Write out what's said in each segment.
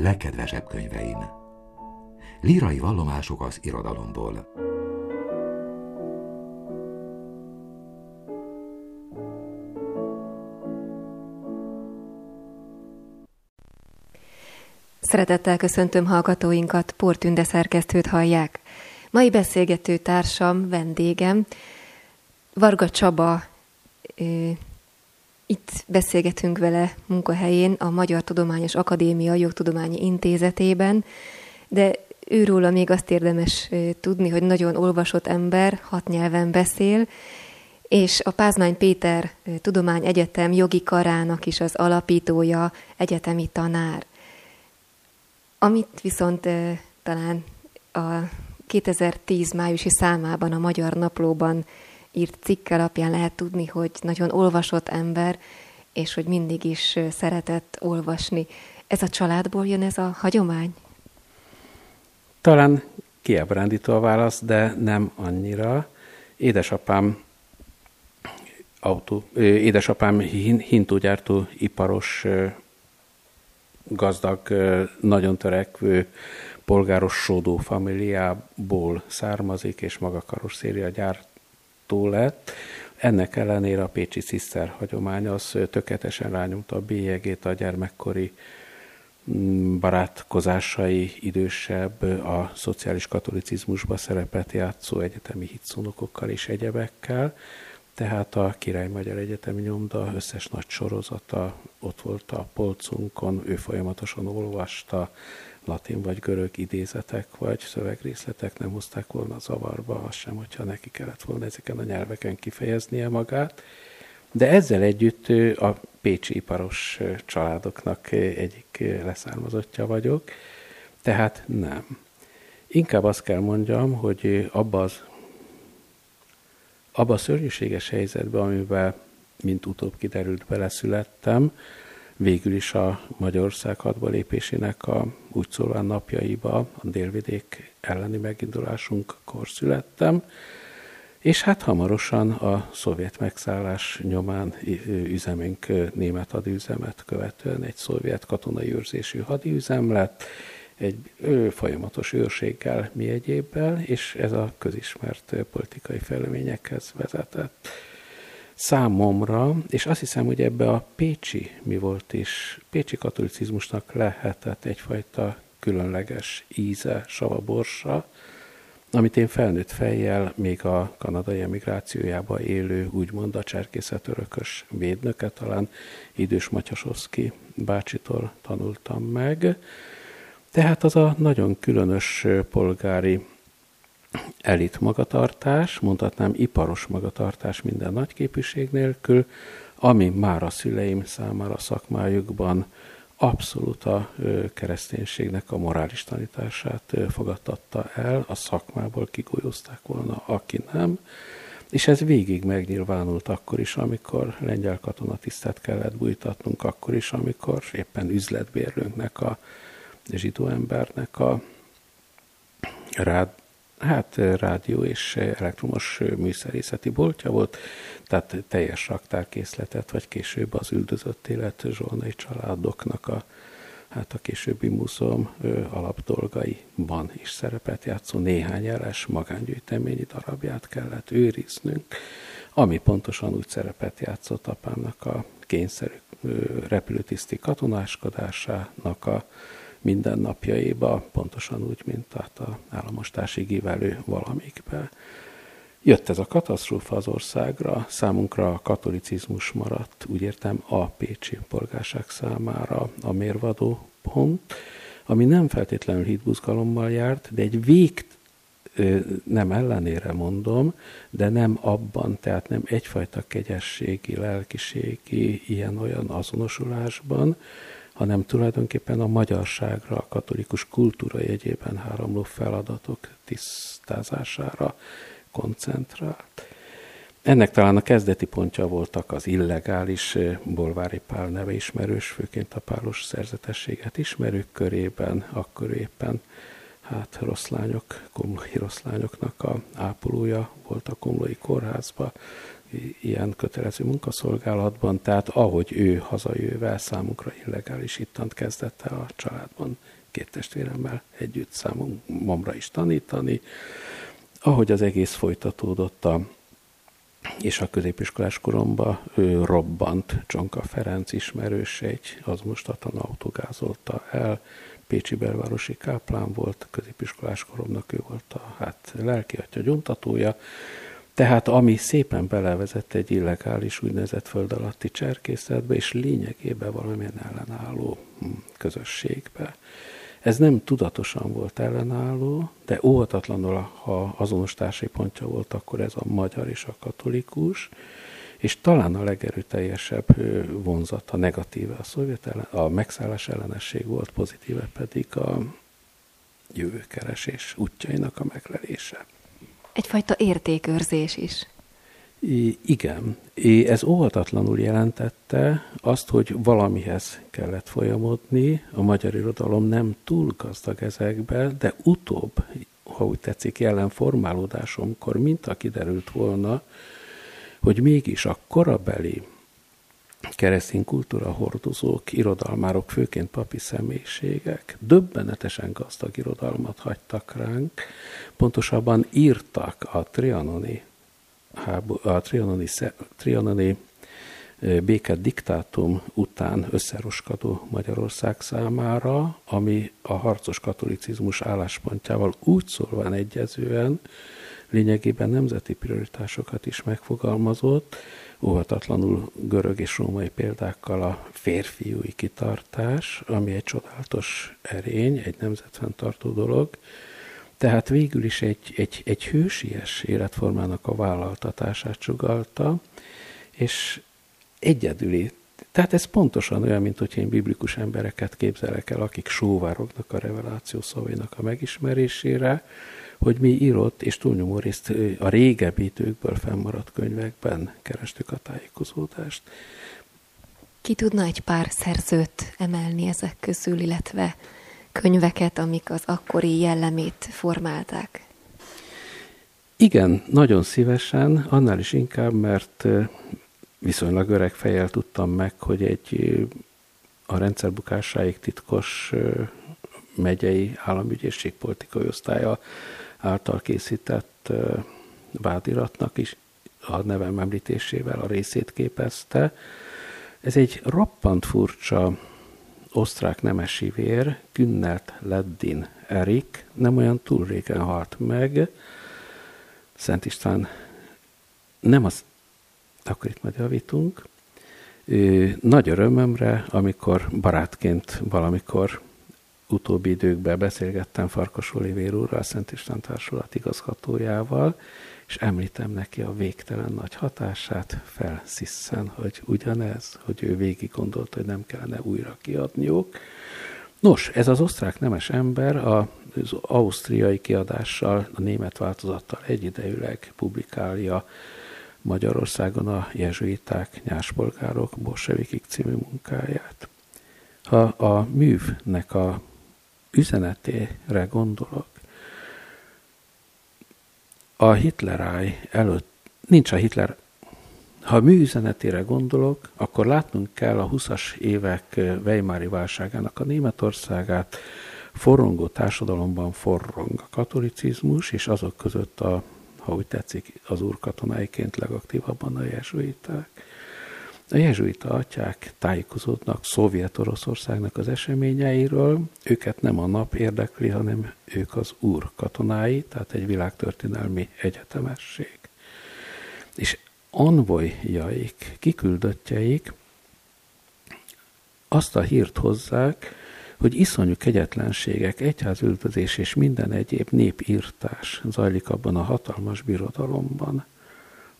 legkedvesebb könyveim. Lírai vallomások az irodalomból. Szeretettel köszöntöm hallgatóinkat, Portünde szerkesztőt hallják. Mai beszélgető társam, vendégem, Varga Csaba, itt beszélgetünk vele munkahelyén a Magyar Tudományos Akadémia Jogtudományi Intézetében, de őróla még azt érdemes tudni, hogy nagyon olvasott ember, hat nyelven beszél, és a Pázmány Péter Tudomány Egyetem jogi karának is az alapítója, egyetemi tanár. Amit viszont talán a 2010 májusi számában a Magyar Naplóban írt cikk alapján lehet tudni, hogy nagyon olvasott ember, és hogy mindig is szeretett olvasni. Ez a családból jön ez a hagyomány? Talán kiábrándító a válasz, de nem annyira. Édesapám autó, édesapám hintógyártó iparos gazdag, nagyon törekvő polgáros sódó familiából származik, és maga karosszéria gyártó lett. Ennek ellenére a pécsi sziszter hagyomány az tökéletesen rányomta a bélyegét a gyermekkori mm, barátkozásai idősebb, a szociális katolicizmusba szerepet játszó egyetemi hitszonokokkal és egyebekkel, tehát a Király Magyar Egyetemi Nyomda összes nagy sorozata ott volt a polcunkon, ő folyamatosan olvasta, latin vagy görög idézetek vagy szövegrészletek nem hozták volna zavarba, az sem, hogyha neki kellett volna ezeken a nyelveken kifejeznie magát. De ezzel együtt a pécsi iparos családoknak egyik leszármazottja vagyok, tehát nem. Inkább azt kell mondjam, hogy abba az abba a szörnyűséges helyzetben, amiben, mint utóbb kiderült, beleszülettem, végül is a Magyarország hadba lépésének a úgy szólván napjaiba, a délvidék elleni megindulásunkkor születtem, és hát hamarosan a szovjet megszállás nyomán üzemünk német hadüzemet követően egy szovjet katonai őrzésű hadüzem lett, egy folyamatos őrséggel, mi egyébbel, és ez a közismert politikai fejleményekhez vezetett. Számomra, és azt hiszem, hogy ebbe a Pécsi mi volt is, Pécsi katolicizmusnak lehetett egyfajta különleges íze, savaborsa, amit én felnőtt fejjel még a kanadai emigrációjában élő, úgymond a cserkészet örökös védnöke, talán idős Matyasovszki bácsitól tanultam meg, tehát az a nagyon különös polgári elit magatartás, mondhatnám iparos magatartás minden nagyképűség nélkül, ami már a szüleim számára szakmájukban abszolút a kereszténységnek a morális tanítását fogadtatta el, a szakmából kigolyozták volna, aki nem, és ez végig megnyilvánult akkor is, amikor lengyel katonatisztet kellett bújtatnunk, akkor is, amikor éppen üzletbérlőnknek a zsidó embernek a rád, hát rádió és elektromos műszerészeti boltja volt, tehát teljes raktárkészletet, vagy később az üldözött élet zsolnai családoknak a, hát a későbbi múzeum alapdolgaiban is szerepet játszó néhány jeles magángyűjteményi darabját kellett őriznünk, ami pontosan úgy szerepet játszott apámnak a kényszerű repülőtiszti katonáskodásának a mindennapjaiba, pontosan úgy, mint tehát a államostási givelő valamikbe. Jött ez a katasztrófa az országra, számunkra a katolicizmus maradt, úgy értem a pécsi polgárság számára a mérvadó pont, ami nem feltétlenül hitbuzgalommal járt, de egy vég nem ellenére mondom, de nem abban, tehát nem egyfajta kegyességi, lelkiségi, ilyen-olyan azonosulásban, hanem tulajdonképpen a magyarságra, a katolikus kultúra jegyében háramló feladatok tisztázására koncentrált. Ennek talán a kezdeti pontja voltak az illegális Bolvári Pál neve ismerős, főként a pálos szerzetességet ismerők körében, akkor éppen hát rosszlányok, komlói rosszlányoknak a ápolója volt a komlói kórházba, ilyen kötelező munkaszolgálatban, tehát ahogy ő hazajövel számunkra illegális ittant kezdett el a családban két testvéremmel együtt számomra is tanítani. Ahogy az egész folytatódott a és a középiskolás koromban ő robbant Csonka Ferenc ismerős egy, az most a autógázolta el, Pécsi belvárosi káplán volt, középiskolás koromnak ő volt a hát, lelki atya gyomtatója, tehát ami szépen belevezett egy illegális úgynevezett föld alatti cserkészetbe, és lényegében valamilyen ellenálló hm, közösségbe. Ez nem tudatosan volt ellenálló, de óvatatlanul, ha azonos pontja volt, akkor ez a magyar és a katolikus, és talán a legerőteljesebb vonzat a negatíve a szovjet ellen, a megszállás ellenesség volt, pozitíve pedig a jövőkeresés útjainak a meglelése. Egyfajta értékőrzés is. I- igen, ez óhatatlanul jelentette azt, hogy valamihez kellett folyamodni. A magyar irodalom nem túl gazdag ezekbe, de utóbb, ha úgy tetszik, jelen formálódásomkor minta kiderült volna, hogy mégis a korabeli keresztény kultúra hordozók, irodalmárok, főként papi személyiségek döbbenetesen gazdag irodalmat hagytak ránk, pontosabban írtak a trianoni, a trianoni, trianoni béke diktátum után összeroskadó Magyarország számára, ami a harcos katolicizmus álláspontjával úgy szólván egyezően lényegében nemzeti prioritásokat is megfogalmazott, óvatatlanul görög és római példákkal a férfiúi kitartás, ami egy csodálatos erény, egy nemzetfenntartó dolog, tehát végül is egy, egy, egy hősies életformának a vállaltatását csugalta, és egyedüli. Tehát ez pontosan olyan, mint hogyha én biblikus embereket képzelek el, akik sóvárognak a reveláció szavainak a megismerésére, hogy mi írott, és túlnyomó részt a régebbi időkből fennmaradt könyvekben kerestük a tájékozódást. Ki tudna egy pár szerzőt emelni ezek közül, illetve könyveket, amik az akkori jellemét formálták? Igen, nagyon szívesen, annál is inkább, mert viszonylag öreg fejjel tudtam meg, hogy egy a rendszerbukásáig titkos megyei államügyészség politikai osztálya által készített vádiratnak is a nevem említésével a részét képezte. Ez egy roppant furcsa osztrák nemesi vér, Günnelt Leddin Erik, nem olyan túl régen halt meg. Szent István nem az, akkor itt majd javítunk. Nagy örömömre, amikor barátként valamikor utóbbi időkben beszélgettem Farkas Olivér úrral, a Szent István Társulat igazgatójával, és említem neki a végtelen nagy hatását, felsziszen, hogy ugyanez, hogy ő végig gondolta, hogy nem kellene újra kiadniuk. Nos, ez az osztrák nemes ember az ausztriai kiadással, a német változattal egyidejűleg publikálja Magyarországon a jezsuiták, nyárspolgárok, bolsevikik című munkáját. Ha a művnek a üzenetére gondolok, a Hitleráj előtt, nincs a Hitler, ha a mű üzenetére gondolok, akkor látnunk kell a 20-as évek Weimári válságának a Németországát, forrongó társadalomban forrong a katolicizmus, és azok között a, ha úgy tetszik, az úr katonáiként legaktívabban a jezsuiták. A jezsuita atyák tájékozódnak Szovjet-Oroszországnak az eseményeiről, őket nem a nap érdekli, hanem ők az úr katonái, tehát egy világtörténelmi egyetemesség. És anvojjaik, kiküldöttjeik azt a hírt hozzák, hogy iszonyú kegyetlenségek, egyházüldözés és minden egyéb népírtás zajlik abban a hatalmas birodalomban,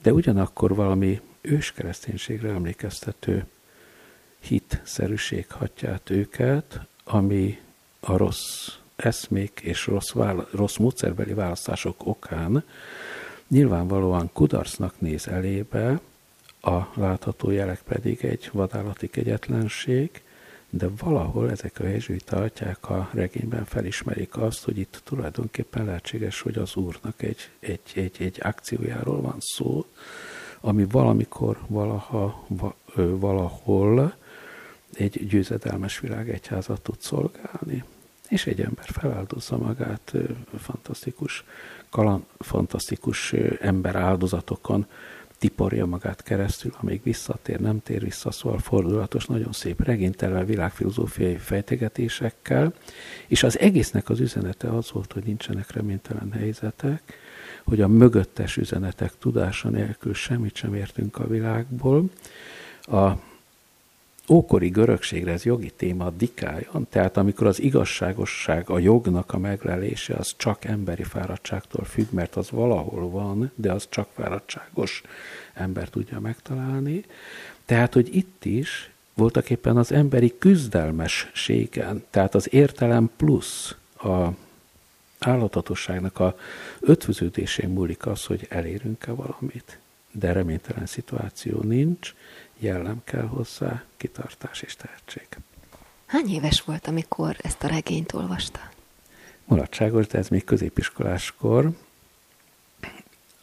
de ugyanakkor valami őskereszténységre emlékeztető hitszerűség hatját őket, ami a rossz eszmék és rossz, vála- rossz módszerbeli választások okán nyilvánvalóan kudarcnak néz elébe, a látható jelek pedig egy vadállati kegyetlenség, de valahol ezek a jezsuita atyák a regényben felismerik azt, hogy itt tulajdonképpen lehetséges, hogy az úrnak egy, egy, egy, egy akciójáról van szó, ami valamikor, valaha, valahol egy győzedelmes világegyházat tud szolgálni. És egy ember feláldozza magát fantasztikus, kalan, fantasztikus ember áldozatokon, tiporja magát keresztül, amíg visszatér, nem tér vissza, szóval fordulatos, nagyon szép regénytelve világfilozófiai fejtegetésekkel, és az egésznek az üzenete az volt, hogy nincsenek reménytelen helyzetek, hogy a mögöttes üzenetek tudása nélkül semmit sem értünk a világból. A ókori görögségre ez jogi téma a dikájon, tehát amikor az igazságosság, a jognak a meglelése az csak emberi fáradtságtól függ, mert az valahol van, de az csak fáradtságos ember tudja megtalálni. Tehát, hogy itt is voltak éppen az emberi küzdelmességen, tehát az értelem plusz a állatatosságnak a ötvöződésén múlik az, hogy elérünk-e valamit. De reménytelen szituáció nincs, jellem kell hozzá, kitartás és tehetség. Hány éves volt, amikor ezt a regényt olvasta? Mulatságos, de ez még középiskoláskor,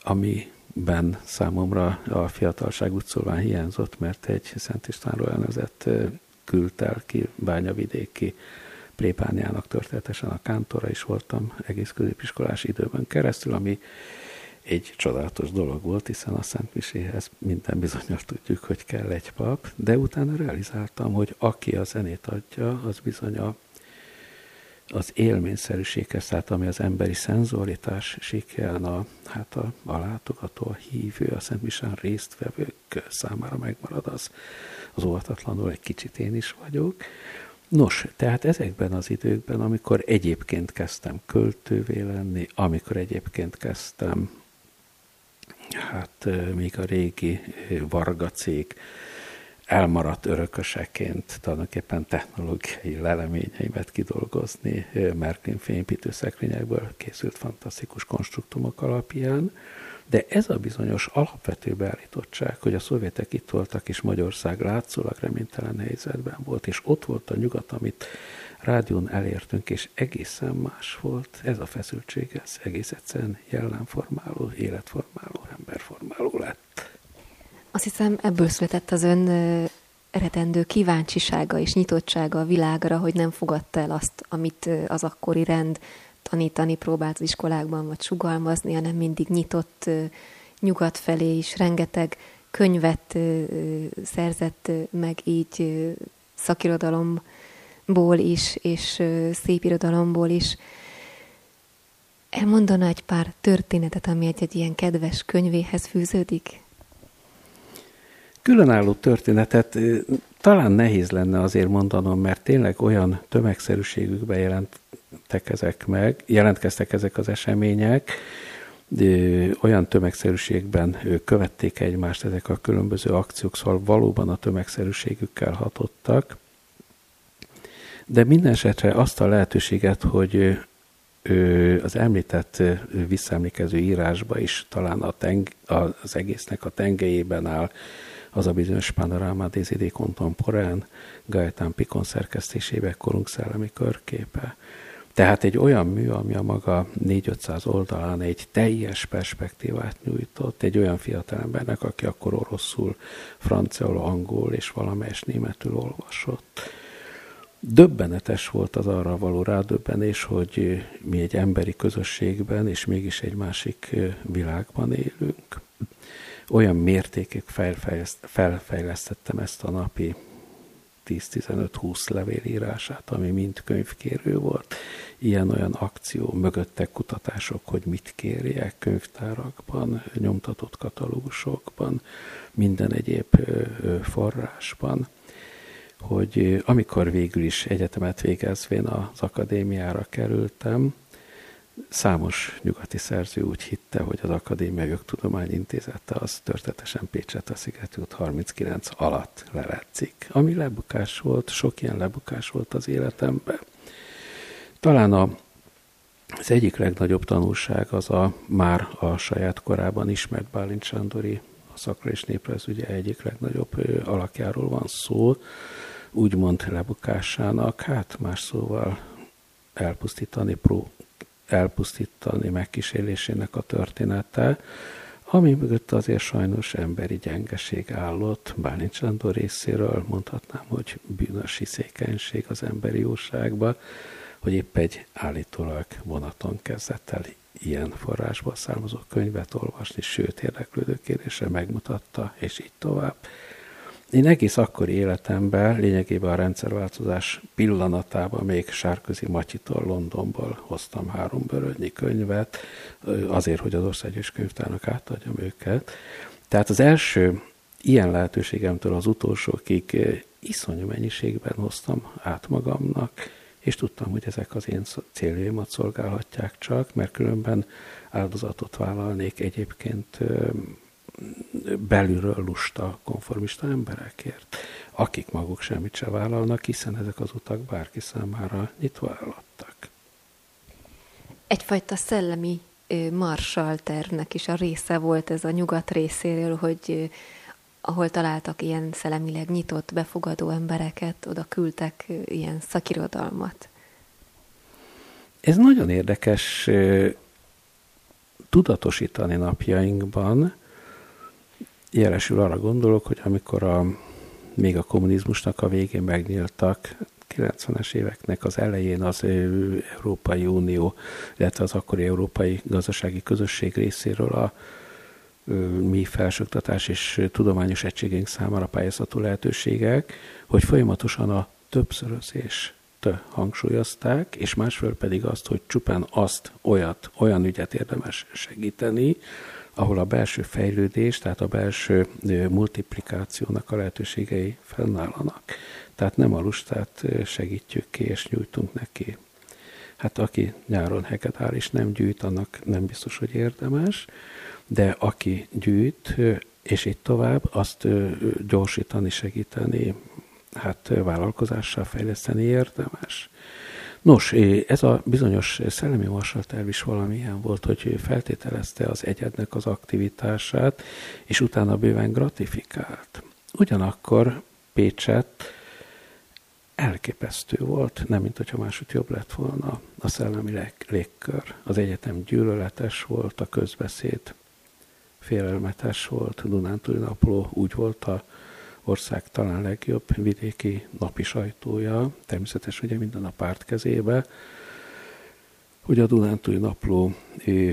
amiben számomra a fiatalság útszólván hiányzott, mert egy Szent Istvánról elnevezett küldtel ki bányavidéki plépániának történetesen a kántora is voltam egész középiskolás időben keresztül, ami egy csodálatos dolog volt, hiszen a Szent Miséhez minden bizonyos tudjuk, hogy kell egy pap, de utána realizáltam, hogy aki a zenét adja, az bizony a, az élményszerűséghez, tehát ami az emberi szenzualitás sikján a, hát a, a látogató, a hívő, a Szent Misán résztvevők számára megmarad az, az óvatatlanul egy kicsit én is vagyok. Nos, tehát ezekben az időkben, amikor egyébként kezdtem költővé lenni, amikor egyébként kezdtem hát még a régi Varga cég elmaradt örököseként tulajdonképpen technológiai leleményeimet kidolgozni Merklin fényépítő szekrényekből készült fantasztikus konstruktumok alapján, de ez a bizonyos alapvető beállítottság, hogy a szovjetek itt voltak, és Magyarország látszólag reménytelen helyzetben volt, és ott volt a nyugat, amit rádión elértünk, és egészen más volt. Ez a feszültség, ez egész egyszerűen jellemformáló, életformáló, emberformáló lett. Azt hiszem, ebből született az ön eredendő kíváncsisága és nyitottsága a világra, hogy nem fogadta el azt, amit az akkori rend tanítani próbált az iskolákban, vagy sugalmazni, hanem mindig nyitott nyugat felé is. Rengeteg könyvet szerzett meg így szakirodalomból is, és szép irodalomból is. Elmondana egy pár történetet, ami egy, egy ilyen kedves könyvéhez fűződik? Különálló történetet talán nehéz lenne azért mondanom, mert tényleg olyan tömegszerűségükben jelentek ezek meg, jelentkeztek ezek az események, olyan tömegszerűségben követték egymást ezek a különböző akciók, szóval valóban a tömegszerűségükkel hatottak. De minden esetre azt a lehetőséget, hogy az említett visszaemlékező írásba is talán a teng, az egésznek a tengelyében áll az a bizonyos Panorama des idées contemporain Gaetán Pikon szerkesztésébe korunk szellemi körképe. Tehát egy olyan mű, ami a maga 4-500 oldalán egy teljes perspektívát nyújtott egy olyan fiatalembernek, aki akkor oroszul, franciául, angol és valamelyes németül olvasott. Döbbenetes volt az arra való rádöbbenés, hogy mi egy emberi közösségben és mégis egy másik világban élünk olyan mértékig felfejlesztettem ezt a napi 10-15-20 levélírását, ami mind könyvkérő volt. Ilyen-olyan akció, mögöttek kutatások, hogy mit kérjek könyvtárakban, nyomtatott katalógusokban, minden egyéb forrásban hogy amikor végül is egyetemet végezvén az akadémiára kerültem, Számos nyugati szerző úgy hitte, hogy az Akadémia Jogtudomány Intézete az történetesen Pécset a Szigetút 39 alatt leletszik. Ami lebukás volt, sok ilyen lebukás volt az életemben. Talán a, az egyik legnagyobb tanulság az a már a saját korában ismert Bálint Sándori, a szakra és néprajz ugye egyik legnagyobb alakjáról van szó, úgymond lebukásának, hát más szóval elpusztítani, pró, elpusztítani megkísérésének a története, ami mögött azért sajnos emberi gyengeség állott, Bálint Sándor részéről mondhatnám, hogy bűnös hiszékenység az emberi jóságba, hogy épp egy állítólag vonaton kezdett el ilyen forrásból származó könyvet olvasni, sőt érdeklődő kérdésre megmutatta, és így tovább. Én egész akkori életemben, lényegében a rendszerváltozás pillanatában még Sárközi Matyitól Londonból hoztam három bőrödnyi könyvet, azért, hogy az országos könyvtárnak átadjam őket. Tehát az első ilyen lehetőségemtől az utolsókig iszonyú mennyiségben hoztam át magamnak, és tudtam, hogy ezek az én céljaimat szolgálhatják csak, mert különben áldozatot vállalnék egyébként belülről lusta, konformista emberekért, akik maguk semmit se vállalnak, hiszen ezek az utak bárki számára nyitva állottak. Egyfajta szellemi marsal tervnek is a része volt ez a nyugat részéről, hogy ahol találtak ilyen szellemileg nyitott, befogadó embereket, oda küldtek ilyen szakirodalmat. Ez nagyon érdekes tudatosítani napjainkban, Jelesül arra gondolok, hogy amikor a, még a kommunizmusnak a végén megnyíltak 90-es éveknek az elején az Európai Unió, illetve az akkori Európai Gazdasági Közösség részéről a mi felsőoktatás és tudományos egységeink számára pályázható lehetőségek, hogy folyamatosan a többszörözést hangsúlyozták, és másfél pedig azt, hogy csupán azt, olyat, olyan ügyet érdemes segíteni, ahol a belső fejlődés, tehát a belső multiplikációnak a lehetőségei fennállanak. Tehát nem a lustát segítjük ki, és nyújtunk neki. Hát aki nyáron heketál és nem gyűjt, annak nem biztos, hogy érdemes, de aki gyűjt, és így tovább, azt gyorsítani, segíteni, hát vállalkozással fejleszteni érdemes. Nos, ez a bizonyos szellemi terv is valamilyen volt, hogy feltételezte az egyednek az aktivitását, és utána bőven gratifikált. Ugyanakkor Pécset elképesztő volt, nem mint hogyha máshogy jobb lett volna a szellemi légkör. Az egyetem gyűlöletes volt, a közbeszéd félelmetes volt, Dunántúli napló úgy volt a ország talán legjobb vidéki napi sajtója, természetesen ugye minden a párt kezébe, hogy a Dunántúli napló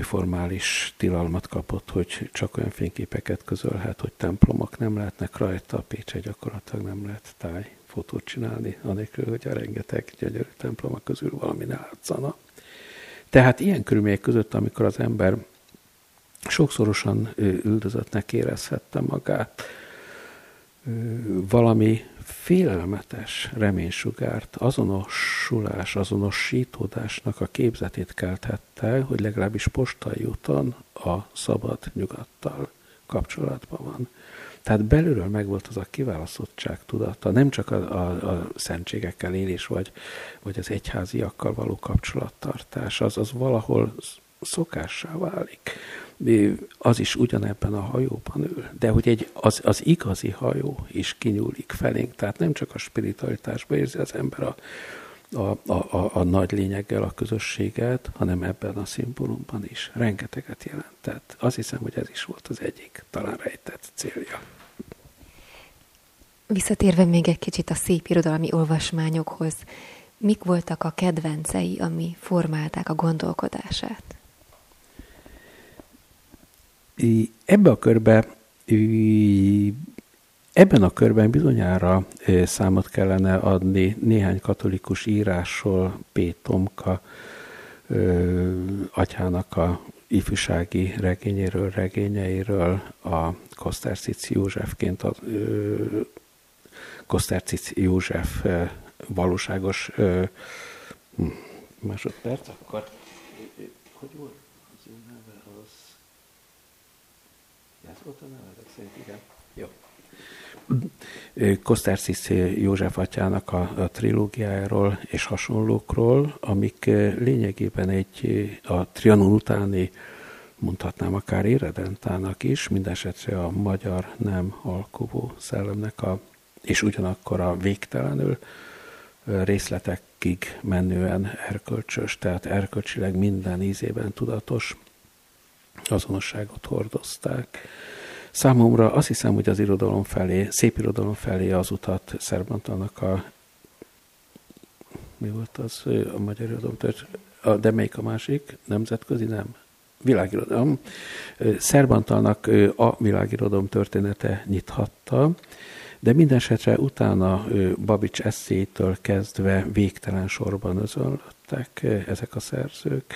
formális tilalmat kapott, hogy csak olyan fényképeket közölhet, hogy templomok nem lehetnek rajta, Pécse gyakorlatilag nem lehet tájfotót csinálni, anélkül, hogy a rengeteg gyönyörű templomok közül valami ne látszana. Tehát ilyen körülmények között, amikor az ember sokszorosan üldözöttnek érezhette magát, valami félelmetes reménysugárt, azonosulás, azonosítódásnak a képzetét kelthette, hogy legalábbis postai úton a szabad nyugattal kapcsolatban van. Tehát belülről megvolt az a kiválasztottság tudata, nem csak a, a, a szentségekkel élés, vagy, vagy az egyháziakkal való kapcsolattartás, az, az valahol szokássá válik az is ugyanebben a hajóban ül, de hogy egy, az, az igazi hajó is kinyúlik felénk, tehát nem csak a spiritualitásban érzi az ember a, a, a, a, a nagy lényeggel a közösséget, hanem ebben a szimbólumban is rengeteget jelentett. Azt hiszem, hogy ez is volt az egyik talán rejtett célja. Visszatérve még egy kicsit a szép irodalmi olvasmányokhoz, mik voltak a kedvencei, ami formálták a gondolkodását? Ebbe a körbe, ebben a körben bizonyára számot kellene adni néhány katolikus írásról, P. Tomka atyának a ifjúsági regényéről, regényeiről, a Kosztercic Józsefként a Kosztercic József valóságos hm, másodperc, akkor hogy volt? Volt a nevezek szerint, igen. Jó. Kosztárcisz József atyának a, a trilógiájáról és hasonlókról, amik lényegében egy a Trianon utáni, mondhatnám akár éredentának is, mindesetre a magyar nem alkovó szellemnek a, és ugyanakkor a végtelenül részletekig menően erkölcsös, tehát erkölcsileg minden ízében tudatos azonosságot hordozták. Számomra azt hiszem, hogy az irodalom felé, szép irodalom felé az utat Szerbantalnak a mi volt az a magyar irodalom, de melyik a másik? Nemzetközi, nem? Világirodalom. Szerbantalnak a világirodalom története nyithatta, de minden esetre utána Babics eszétől kezdve végtelen sorban özönlöttek ezek a szerzők.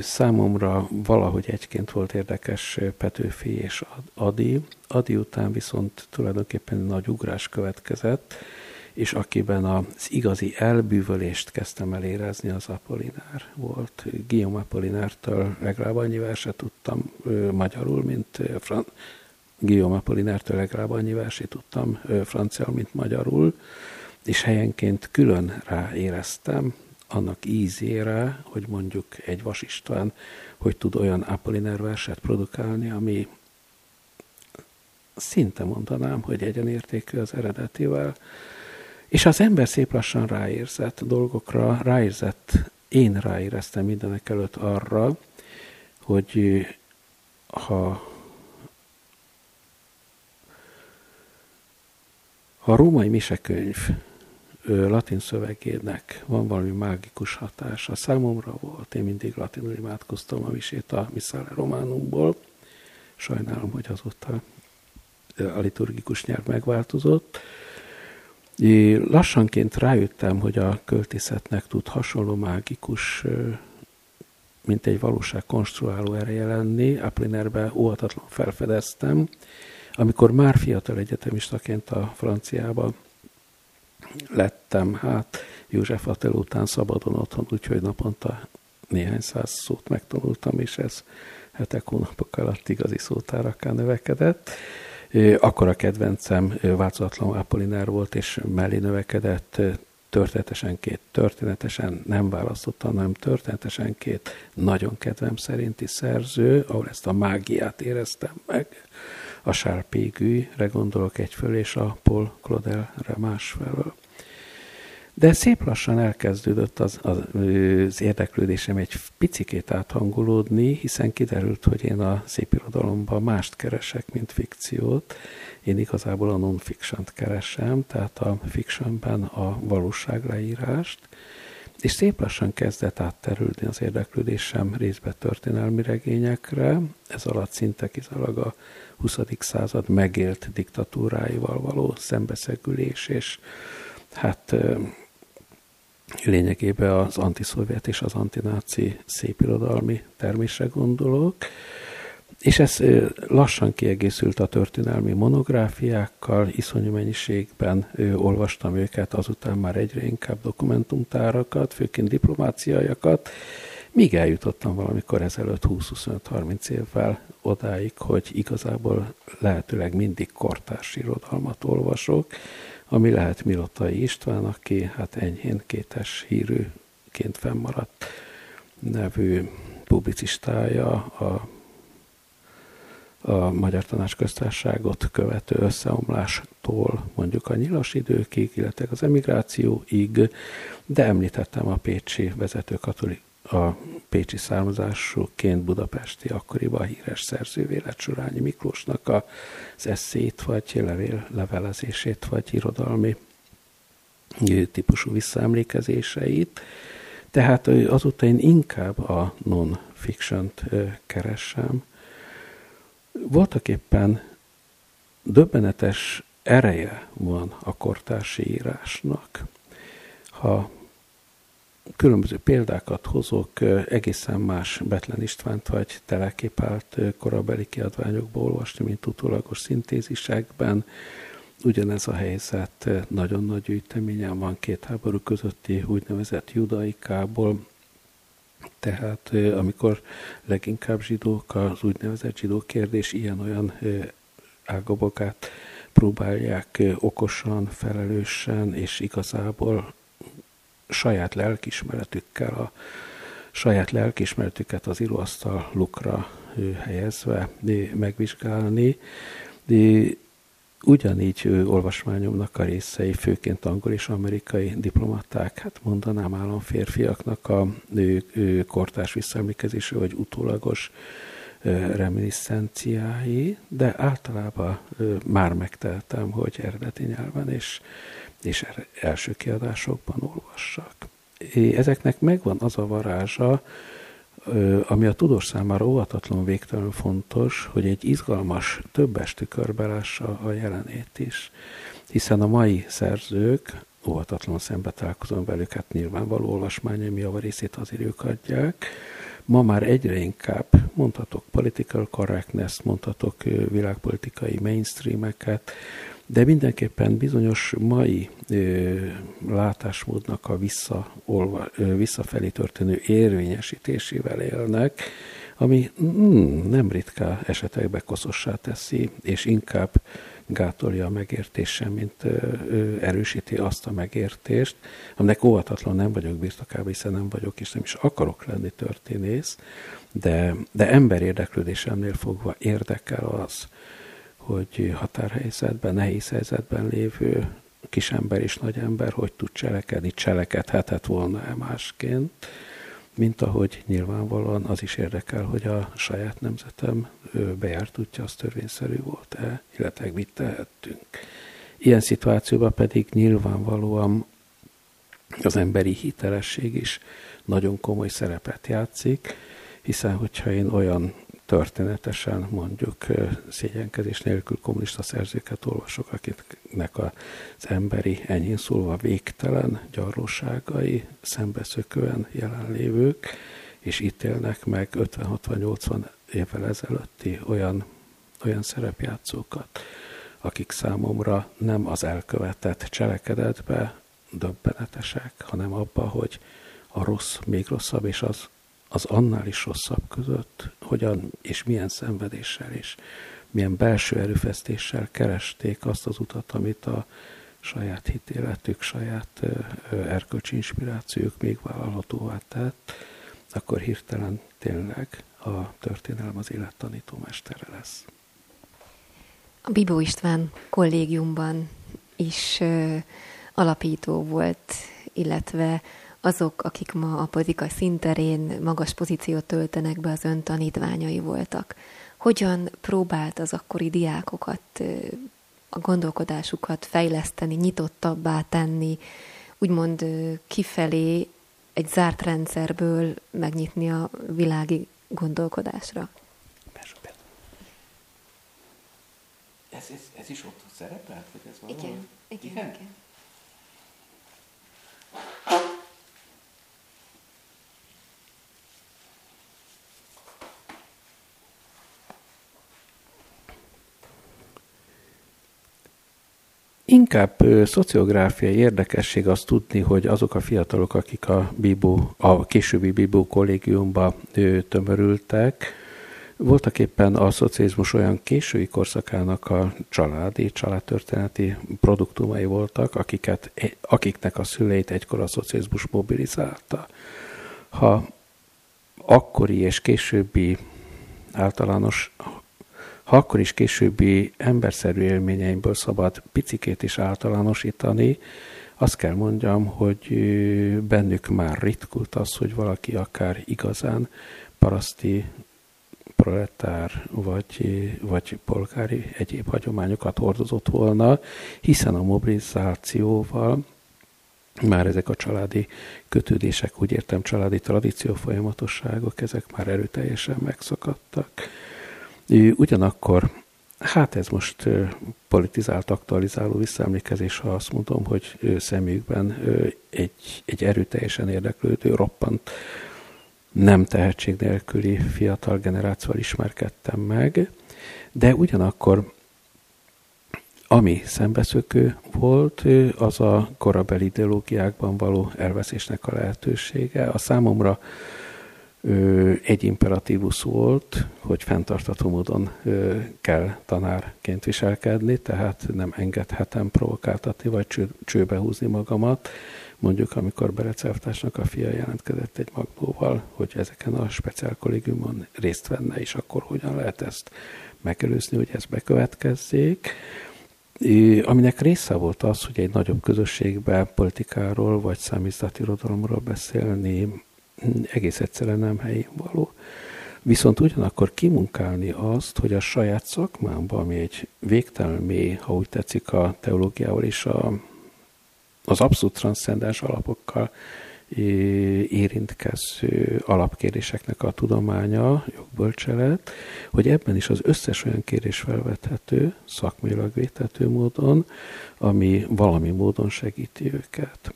Számomra valahogy egyként volt érdekes Petőfi és Adi. Adi után viszont tulajdonképpen nagy ugrás következett, és akiben az igazi elbűvölést kezdtem el érezni, az Apollinár volt. Guillaume Apollinártól legalább annyi verset tudtam ö, magyarul, mint ö, fran- Guillaume Apollinártól legalább annyi verset tudtam ö, franciául, mint magyarul, és helyenként külön ráéreztem annak ízére, hogy mondjuk egy Vas István, hogy tud olyan Apollinár verset produkálni, ami szinte mondanám, hogy egyenértékű az eredetivel, és az ember szép lassan ráérzett dolgokra, ráérzett, én ráéreztem mindenek előtt arra, hogy ha a római misekönyv latin szövegének van valami mágikus hatása. Számomra volt, én mindig latinul imádkoztam a misét a Missale Románumból. Sajnálom, hogy azóta a liturgikus nyelv megváltozott. Lassanként rájöttem, hogy a költészetnek tud hasonló mágikus, mint egy valóság konstruáló ereje lenni. Aplinerbe óhatatlan felfedeztem, amikor már fiatal egyetemistaként a franciába lettem, hát József Attila után szabadon otthon, úgyhogy naponta néhány száz szót megtanultam, és ez hetek, hónapok alatt igazi szótárakká növekedett. Akkor a kedvencem változatlan Apollinár volt, és mellé növekedett történetesen két, történetesen nem választottam, hanem történetesen két nagyon kedvem szerinti szerző, ahol ezt a mágiát éreztem meg. A Sárpégűre gondolok egyfelől, és a Paul Claudelre másfelől. De szép lassan elkezdődött az, az, az érdeklődésem egy picikét áthangolódni, hiszen kiderült, hogy én a szépirodalomban mást keresek, mint fikciót. Én igazából a non-fiction keresem, tehát a fictionben a valóság leírást, és szép lassan kezdett átterülni az érdeklődésem részbe történelmi regényekre, ez alatt szinte kizárólag a 20. század megélt diktatúráival való szembeszegülés, és hát lényegében az antiszovjet és az antináci szépirodalmi termésre gondolok, és ez lassan kiegészült a történelmi monográfiákkal, iszonyú mennyiségben olvastam őket, azután már egyre inkább dokumentumtárakat, főként diplomáciaiakat, míg eljutottam valamikor ezelőtt 20-25-30 évvel odáig, hogy igazából lehetőleg mindig kortárs irodalmat olvasok, ami lehet Milotai István, aki hát enyhén kétes hírűként fennmaradt nevű publicistája a, a Magyar Tanácsköztárságot követő összeomlástól mondjuk a nyilas időkig, illetve az emigrációig, de említettem a pécsi vezető katolik, a pécsi származásúként budapesti akkoriban híres szerzővé lett Surányi Miklósnak az eszét, vagy levél, levelezését, vagy irodalmi típusú visszaemlékezéseit. Tehát azóta én inkább a non-fiction-t keresem. Voltak éppen döbbenetes ereje van a kortársi írásnak. Ha különböző példákat hozok, egészen más Betlen Istvánt vagy teleképált korabeli kiadványokból olvasni, mint utólagos szintézisekben. Ugyanez a helyzet nagyon nagy gyűjteményen van két háború közötti úgynevezett judaikából, tehát amikor leginkább zsidók, az úgynevezett zsidó kérdés ilyen-olyan ágabogát próbálják okosan, felelősen és igazából saját lelkismeretükkel, a saját lelkismeretüket az íróasztal lukra helyezve megvizsgálni. Ugyanígy olvasmányomnak a részei, főként angol és amerikai diplomaták, hát mondanám államférfiaknak a kortárs visszaemlékezésű vagy utólagos reminiszenciái, de általában már megteltem, hogy eredeti nyelven és, és első kiadásokban olvassak. Ezeknek megvan az a varázsa, ami a tudós számára óvatatlan végtelenül fontos, hogy egy izgalmas, többes tükör belássa a jelenét is. Hiszen a mai szerzők, óvatatlanul szembe találkozom velük, hát nyilvánvaló olvasmányai javarészét azért ők adják, ma már egyre inkább mondhatok political correctness, mondhatok világpolitikai mainstreameket, de mindenképpen bizonyos mai ö, látásmódnak a vissza, olva, ö, visszafelé történő érvényesítésével élnek, ami mm, nem ritka esetekben koszossá teszi, és inkább gátolja a megértésen, mint ö, ö, erősíti azt a megértést, aminek óvatatlan nem vagyok birtokában, hiszen nem vagyok, és nem is akarok lenni történész, de, de ember érdeklődésemnél fogva érdekel az, hogy határhelyzetben, nehéz helyzetben lévő kisember és nagyember hogy tud cselekedni, cselekedhetett volna-e másként, mint ahogy nyilvánvalóan az is érdekel, hogy a saját nemzetem bejárt útja az törvényszerű volt-e, illetve mit tehettünk. Ilyen szituációban pedig nyilvánvalóan az emberi hitelesség is nagyon komoly szerepet játszik, hiszen hogyha én olyan történetesen mondjuk szégyenkezés nélkül kommunista szerzőket olvasok, akiknek az emberi, enyhén szólva végtelen gyarlóságai szembeszökően jelenlévők, és ítélnek meg 50-60-80 évvel ezelőtti olyan, olyan szerepjátszókat, akik számomra nem az elkövetett cselekedetbe döbbenetesek, hanem abba, hogy a rossz még rosszabb, és az az annál is rosszabb között, hogyan és milyen szenvedéssel és milyen belső erőfeszítéssel keresték azt az utat, amit a saját hitéletük, saját erkölcsi inspirációk még vállalhatóvá tett, akkor hirtelen tényleg a történelem az élet tanítómestere lesz. A Bibó István kollégiumban is alapító volt, illetve azok, akik ma a politikai szinterén magas pozíciót töltenek be, az ön tanítványai voltak. Hogyan próbált az akkori diákokat, a gondolkodásukat fejleszteni, nyitottabbá tenni, úgymond kifelé egy zárt rendszerből megnyitni a világi gondolkodásra? Ez, ez, ez is ott szerepelt? Vagy ez valami? Igen, igen, igen. igen. Inkább szociográfiai érdekesség az tudni, hogy azok a fiatalok, akik a, Bibó, a későbbi Bibó kollégiumba tömörültek, voltak éppen a szocializmus olyan késői korszakának a családi, családtörténeti produktumai voltak, akiket, akiknek a szüleit egykor a szocializmus mobilizálta. Ha akkori és későbbi általános ha akkor is későbbi emberszerű élményeimből szabad picikét is általánosítani, azt kell mondjam, hogy bennük már ritkult az, hogy valaki akár igazán paraszti proletár vagy, vagy polgári egyéb hagyományokat hordozott volna, hiszen a mobilizációval már ezek a családi kötődések, úgy értem családi tradíció folyamatosságok, ezek már erőteljesen megszakadtak. Ugyanakkor, hát ez most politizált, aktualizáló visszaemlékezés, ha azt mondom, hogy szemükben egy, egy erőteljesen érdeklődő, roppant, nem tehetség nélküli fiatal generációval ismerkedtem meg, de ugyanakkor ami szembeszökő volt, az a korabeli ideológiákban való elveszésnek a lehetősége. A számomra egy imperatívus volt, hogy fenntartató módon kell tanárként viselkedni, tehát nem engedhetem provokáltatni vagy cső, csőbe húzni magamat. Mondjuk, amikor Berecelvtársnak a fia jelentkezett egy magnóval, hogy ezeken a speciál kollégiumon részt venne, és akkor hogyan lehet ezt megelőzni, hogy ez bekövetkezzék. Aminek része volt az, hogy egy nagyobb közösségben politikáról vagy számítási irodalomról beszélni egész egyszerűen nem helyén való. Viszont ugyanakkor kimunkálni azt, hogy a saját szakmámban, ami egy végtelen mély, ha úgy tetszik, a teológiával és a, az abszolút transzcendens alapokkal érintkező alapkérdéseknek a tudománya, jogbölcselet, hogy ebben is az összes olyan kérdés felvethető, szakmailag vétető módon, ami valami módon segíti őket.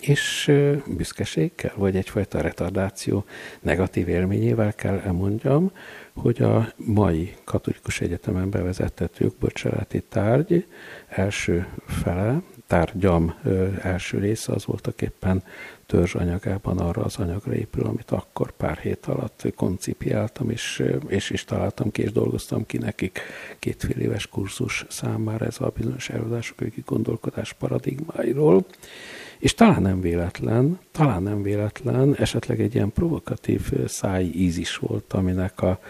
És büszkeséggel, vagy egyfajta retardáció negatív élményével kell elmondjam, hogy a mai katolikus egyetemen bevezetett jogbölcseleti tárgy első fele, tárgyam első része az voltak éppen törzs anyagában arra az anyagra épül, amit akkor pár hét alatt koncipiáltam, és, és is találtam ki, és dolgoztam ki nekik kétfél éves kurzus számára ez a bizonyos előadások gondolkodás paradigmáiról. És talán nem véletlen, talán nem véletlen, esetleg egy ilyen provokatív száj íz is volt, aminek a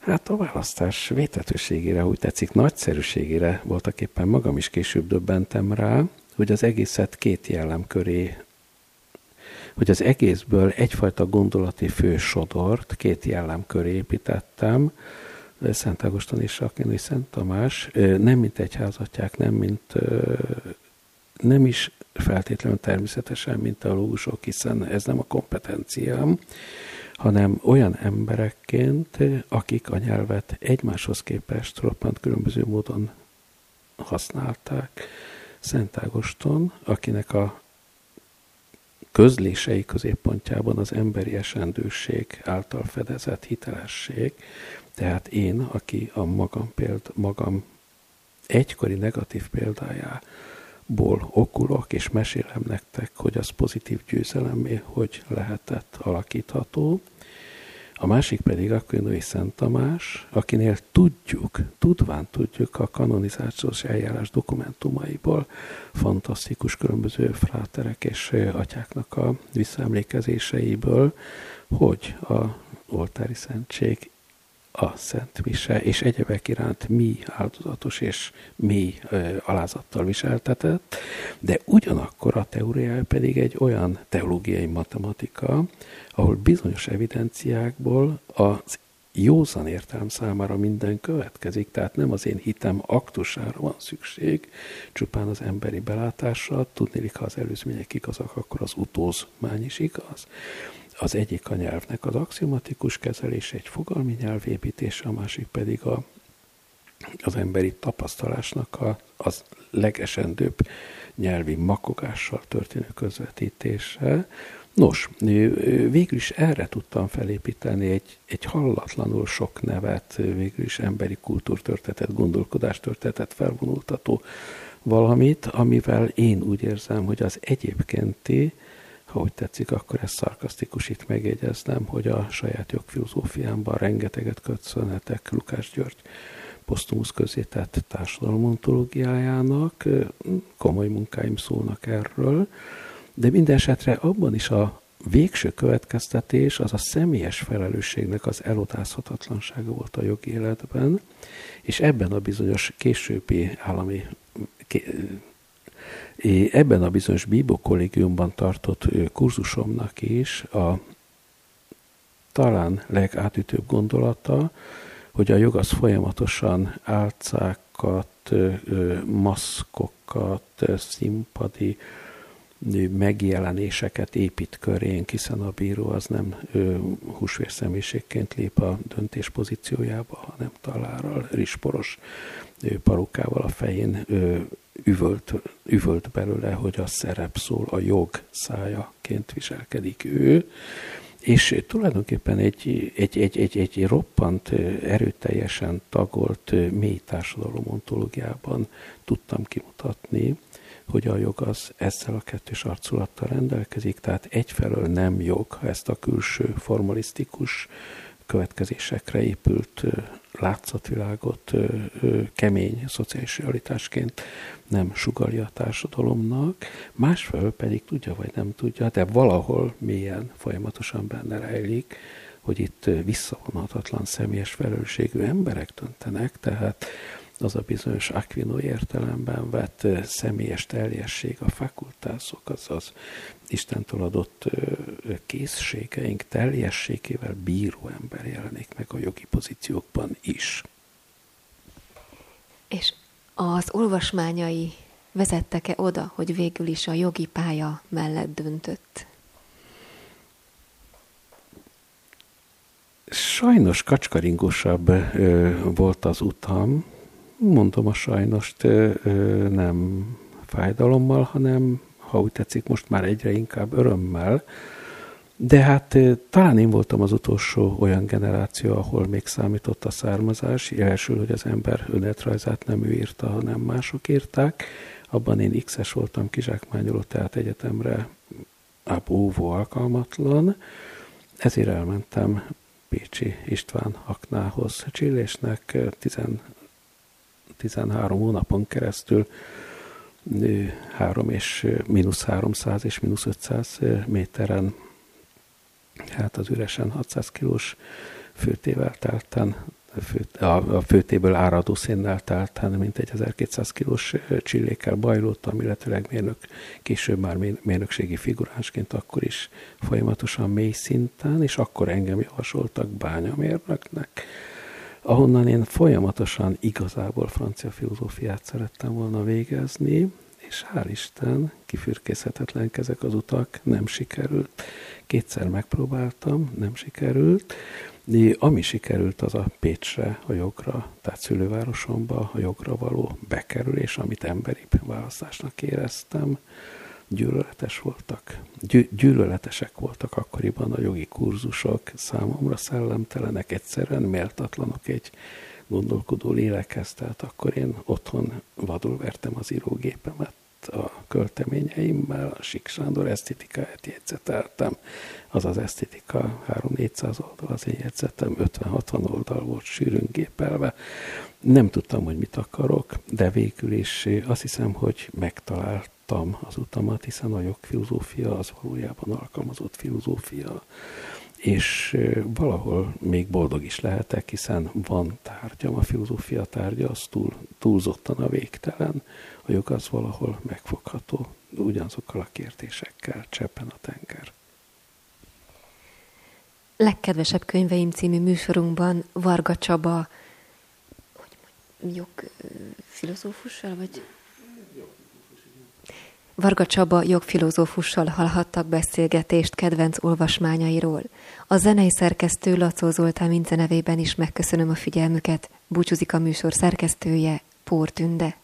Hát a választás vétetőségére, úgy tetszik, nagyszerűségére voltak éppen magam is később döbbentem rá, hogy az egészet két jellem köré, hogy az egészből egyfajta gondolati fősodort két jellem köré építettem, Szent Ágoston és Akin és Szent Tamás, nem mint egyházatják, nem mint nem is feltétlenül természetesen, mint teológusok, hiszen ez nem a kompetenciám, hanem olyan emberekként, akik a nyelvet egymáshoz képest roppant különböző módon használták. Szent Ágoston, akinek a közlései középpontjában az emberi esendőség által fedezett hitelesség, tehát én, aki a magam, péld, magam egykori negatív példájából okulok, és mesélem nektek, hogy az pozitív győzelemé hogy lehetett alakítható, a másik pedig a Könyvői Szent Tamás, akinél tudjuk, tudván tudjuk a kanonizációs eljárás dokumentumaiból fantasztikus különböző fráterek és atyáknak a visszaemlékezéseiből, hogy a oltári szentség a Szent Mise, és egyebek iránt mi áldozatos és mi alázattal viseltetett, de ugyanakkor a teóriája pedig egy olyan teológiai matematika, ahol bizonyos evidenciákból az józan értelm számára minden következik, tehát nem az én hitem aktusára van szükség, csupán az emberi belátásra, tudnélik, ha az előzmények igazak, akkor az utózmány is igaz. Az egyik a nyelvnek az axiomatikus kezelése, egy fogalmi nyelvépítése, a másik pedig a, az emberi tapasztalásnak a, az legesendőbb nyelvi makogással történő közvetítése. Nos, végül is erre tudtam felépíteni egy, egy hallatlanul sok nevet, végül is emberi kultúrtörtetet, gondolkodástörtetet felvonultató valamit, amivel én úgy érzem, hogy az egyébkénti, ha úgy tetszik, akkor ez szarkasztikus itt megjegyeznem, hogy a saját jogfilozófiámban rengeteget köszönhetek Lukás György posztumusz közé tett társadalomontológiájának, komoly munkáim szólnak erről, de minden esetre abban is a végső következtetés az a személyes felelősségnek az elodázhatatlansága volt a jogi életben, és ebben a bizonyos későbbi állami ebben a bizonyos Bíbó kollégiumban tartott kurzusomnak is a talán legátütőbb gondolata, hogy a jog az folyamatosan álcákat, maszkokat, színpadi megjelenéseket épít körén, hiszen a bíró az nem húsvérszemélységként lép a döntés pozíciójába, hanem talárral, risporos parukával a fején üvölt, üvölt belőle, hogy a szerep szól, a jog szájaként viselkedik ő, és tulajdonképpen egy, egy, egy, egy, egy roppant, erőteljesen tagolt mély társadalom ontológiában tudtam kimutatni, hogy a jog az ezzel a kettős arculattal rendelkezik, tehát egyfelől nem jog, ha ezt a külső formalisztikus következésekre épült látszatvilágot kemény szociális realitásként nem sugalja a társadalomnak, másfelől pedig tudja vagy nem tudja, de valahol mélyen folyamatosan benne rejlik, hogy itt visszavonhatatlan személyes felelősségű emberek döntenek, tehát az a bizonyos Aquino értelemben vett személyes teljesség, a fakultászok, azaz Istentől adott készségeink teljességével bíró ember jelenik meg a jogi pozíciókban is. És az olvasmányai vezettek-e oda, hogy végül is a jogi pálya mellett döntött? Sajnos kacskaringosabb ö, volt az utam. Mondom a sajnost nem fájdalommal, hanem, ha úgy tetszik, most már egyre inkább örömmel. De hát talán én voltam az utolsó olyan generáció, ahol még számított a származás. Jelesül, hogy az ember önéletrajzát nem ő írta, hanem mások írták. Abban én X-es voltam kizsákmányoló, tehát egyetemre óvó alkalmatlan. Ezért elmentem Pécsi István Aknához. Csillésnek 10, 13 hónapon keresztül 3 és mínusz 300 és mínusz 500 méteren, hát az üresen 600 kilós főtével telten a főtéből áradó szénnel telt, mint egy 1200 kilós csillékkel bajlódtam, illetőleg mérnök, később már mérnökségi figuránsként akkor is folyamatosan mély szinten, és akkor engem javasoltak bányamérnöknek, ahonnan én folyamatosan igazából francia filozófiát szerettem volna végezni, és hál' Isten, kifürkészhetetlen ezek az utak, nem sikerült. Kétszer megpróbáltam, nem sikerült. De ami sikerült, az a Pécsre, a jogra, tehát szülővárosomba, a jogra való bekerülés, amit emberi választásnak éreztem. Gyűlöletes voltak. Gy- gyűlöletesek voltak akkoriban a jogi kurzusok, számomra szellemtelenek, egyszerűen méltatlanok egy gondolkodó lélekhez, tehát akkor én otthon vadul vertem az írógépemet, a költeményeimmel, a Sik Sándor esztetikáját jegyzeteltem. Az az esztetika 3-400 oldal, az én jegyzetem 50-60 oldal volt sűrűn gépelve. Nem tudtam, hogy mit akarok, de végül is azt hiszem, hogy megtaláltam az utamat, hiszen a jogfilozófia az valójában alkalmazott filozófia és valahol még boldog is lehetek, hiszen van tárgyam, a filozófia tárgya az túl, túlzottan a végtelen, a jog az valahol megfogható, ugyanazokkal a kérdésekkel cseppen a tenger. Legkedvesebb könyveim című műsorunkban Varga Csaba, hogy mondjam, jogfilozófussal, vagy Varga Csaba jogfilozófussal hallhattak beszélgetést kedvenc olvasmányairól. A zenei szerkesztő Lacó Zoltán Mince nevében is megköszönöm a figyelmüket. Búcsúzik a műsor szerkesztője, Pór Tünde.